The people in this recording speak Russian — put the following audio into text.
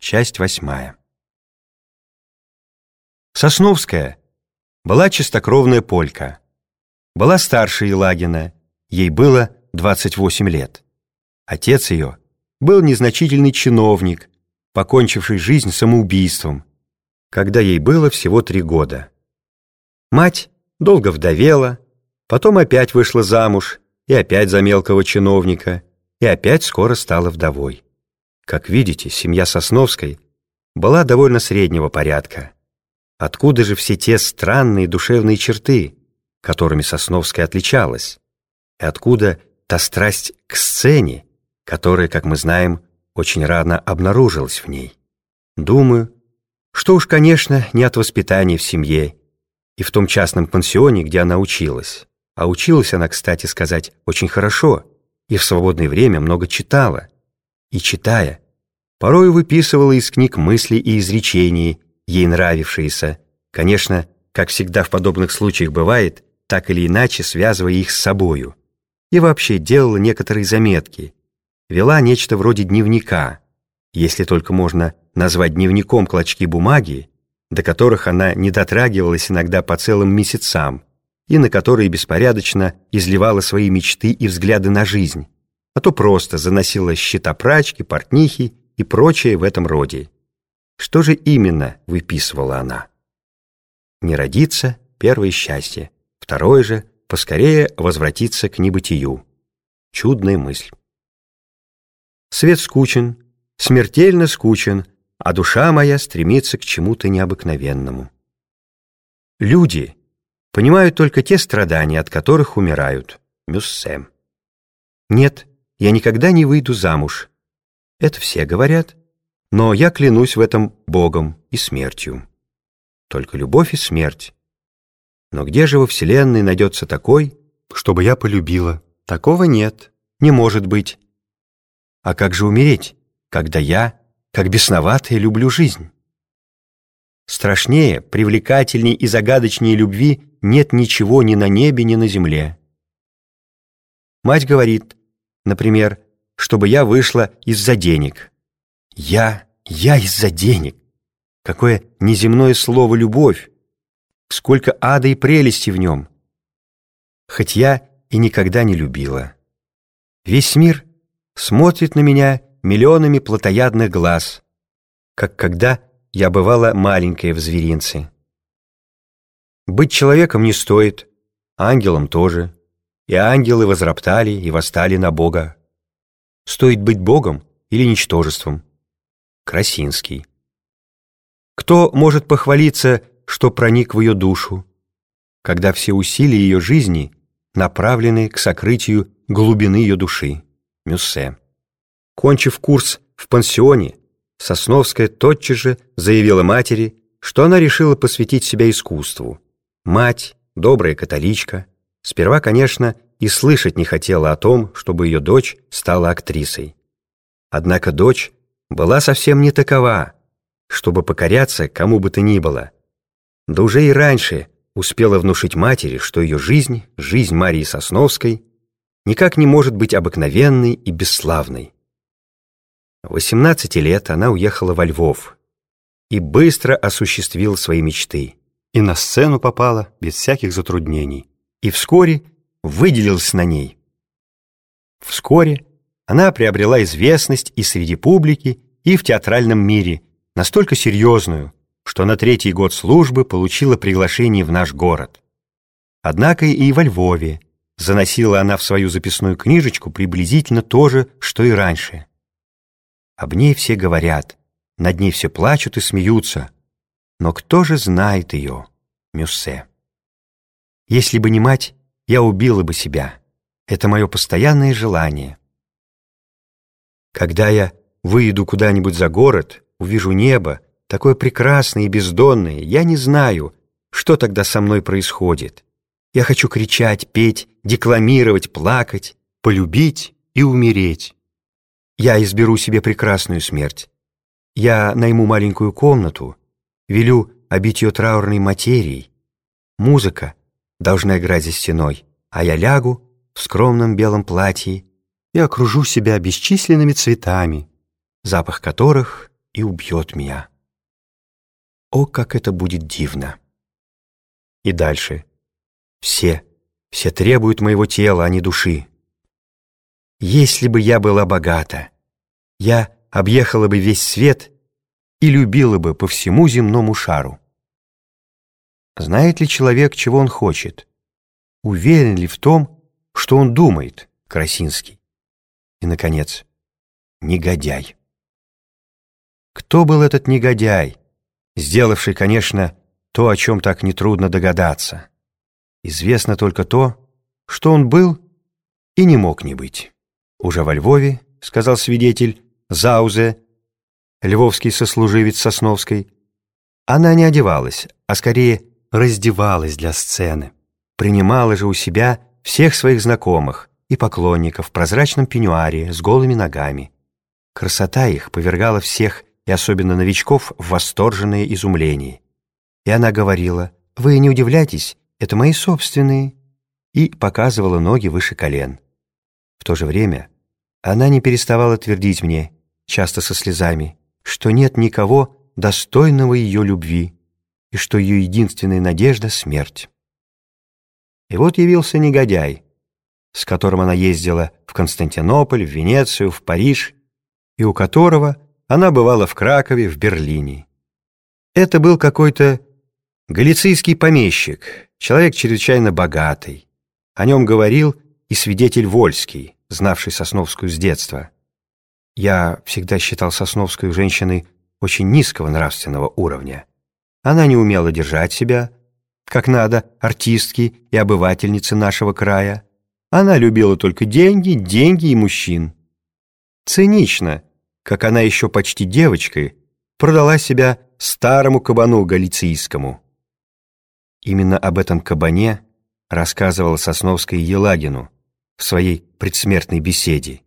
Часть восьмая. Сосновская была чистокровная полька. Была старше Елагина, ей было 28 лет. Отец ее был незначительный чиновник, покончивший жизнь самоубийством, когда ей было всего три года. Мать долго вдовела, потом опять вышла замуж и опять за мелкого чиновника, и опять скоро стала вдовой. Как видите, семья Сосновской была довольно среднего порядка. Откуда же все те странные душевные черты, которыми Сосновская отличалась? И откуда та страсть к сцене, которая, как мы знаем, очень рано обнаружилась в ней? Думаю, что уж, конечно, не от воспитания в семье и в том частном пансионе, где она училась. А училась она, кстати сказать, очень хорошо и в свободное время много читала. И читая, порой выписывала из книг мысли и изречения, ей нравившиеся, конечно, как всегда в подобных случаях бывает, так или иначе связывая их с собою. И вообще делала некоторые заметки, вела нечто вроде дневника, если только можно назвать дневником клочки бумаги, до которых она не дотрагивалась иногда по целым месяцам, и на которые беспорядочно изливала свои мечты и взгляды на жизнь, а то просто заносила счета прачки, портнихи и прочее в этом роде. Что же именно выписывала она? Не родиться — первое счастье, второе же — поскорее возвратиться к небытию. Чудная мысль. Свет скучен, смертельно скучен, а душа моя стремится к чему-то необыкновенному. Люди понимают только те страдания, от которых умирают. Мюссе. Нет, я никогда не выйду замуж. Это все говорят, но я клянусь в этом Богом и смертью. Только любовь и смерть. Но где же во Вселенной найдется такой, чтобы я полюбила? Такого нет, не может быть. А как же умереть, когда я, как бесноватая, люблю жизнь? Страшнее, привлекательней и загадочнее любви нет ничего ни на небе, ни на земле. Мать говорит, например, чтобы я вышла из-за денег. Я, я из-за денег. Какое неземное слово «любовь», сколько ада и прелести в нем. Хоть я и никогда не любила. Весь мир смотрит на меня миллионами плотоядных глаз, как когда я бывала маленькая в зверинце. Быть человеком не стоит, ангелом тоже. И ангелы возроптали и восстали на Бога. Стоит быть Богом или ничтожеством. Красинский. Кто может похвалиться, что проник в ее душу, когда все усилия ее жизни направлены к сокрытию глубины ее души? Мюссе. Кончив курс в пансионе, Сосновская тотчас же заявила матери, что она решила посвятить себя искусству. Мать, добрая католичка, сперва, конечно, и слышать не хотела о том, чтобы ее дочь стала актрисой. Однако дочь была совсем не такова, чтобы покоряться кому бы то ни было. Да уже и раньше успела внушить матери, что ее жизнь, жизнь Марии Сосновской, никак не может быть обыкновенной и бесславной. В 18 лет она уехала во Львов и быстро осуществила свои мечты и на сцену попала без всяких затруднений, и вскоре выделилась на ней. Вскоре она приобрела известность и среди публики, и в театральном мире, настолько серьезную, что на третий год службы получила приглашение в наш город. Однако и во Львове заносила она в свою записную книжечку приблизительно то же, что и раньше. Об ней все говорят, над ней все плачут и смеются, но кто же знает ее, Мюссе? Если бы не мать, я убила бы себя. Это мое постоянное желание. Когда я выйду куда-нибудь за город, увижу небо, такое прекрасное и бездонное, я не знаю, что тогда со мной происходит. Я хочу кричать, петь, декламировать, плакать, полюбить и умереть. Я изберу себе прекрасную смерть. Я найму маленькую комнату, Велю обить ее траурной материей. Музыка должна играть за стеной, а я лягу в скромном белом платье и окружу себя бесчисленными цветами, запах которых и убьет меня. О, как это будет дивно! И дальше. Все, все требуют моего тела, а не души. Если бы я была богата, я объехала бы весь свет и любила бы по всему земному шару. Знает ли человек, чего он хочет? Уверен ли в том, что он думает, Красинский? И, наконец, негодяй. Кто был этот негодяй, сделавший, конечно, то, о чем так нетрудно догадаться? Известно только то, что он был и не мог не быть. Уже во Львове, сказал свидетель, Заузе, львовский сослуживец Сосновской, она не одевалась, а скорее раздевалась для сцены, принимала же у себя всех своих знакомых и поклонников в прозрачном пеньюаре с голыми ногами. Красота их повергала всех, и особенно новичков, в восторженное изумление. И она говорила, «Вы не удивляйтесь, это мои собственные», и показывала ноги выше колен. В то же время она не переставала твердить мне, часто со слезами, что нет никого достойного ее любви и что ее единственная надежда — смерть. И вот явился негодяй, с которым она ездила в Константинополь, в Венецию, в Париж, и у которого она бывала в Кракове, в Берлине. Это был какой-то галицийский помещик, человек чрезвычайно богатый. О нем говорил и свидетель Вольский, знавший Сосновскую с детства. Я всегда считал Сосновскую женщиной очень низкого нравственного уровня. Она не умела держать себя, как надо, артистки и обывательницы нашего края. Она любила только деньги, деньги и мужчин. Цинично, как она еще почти девочкой, продала себя старому кабану галицийскому. Именно об этом кабане рассказывала Сосновская Елагину в своей предсмертной беседе.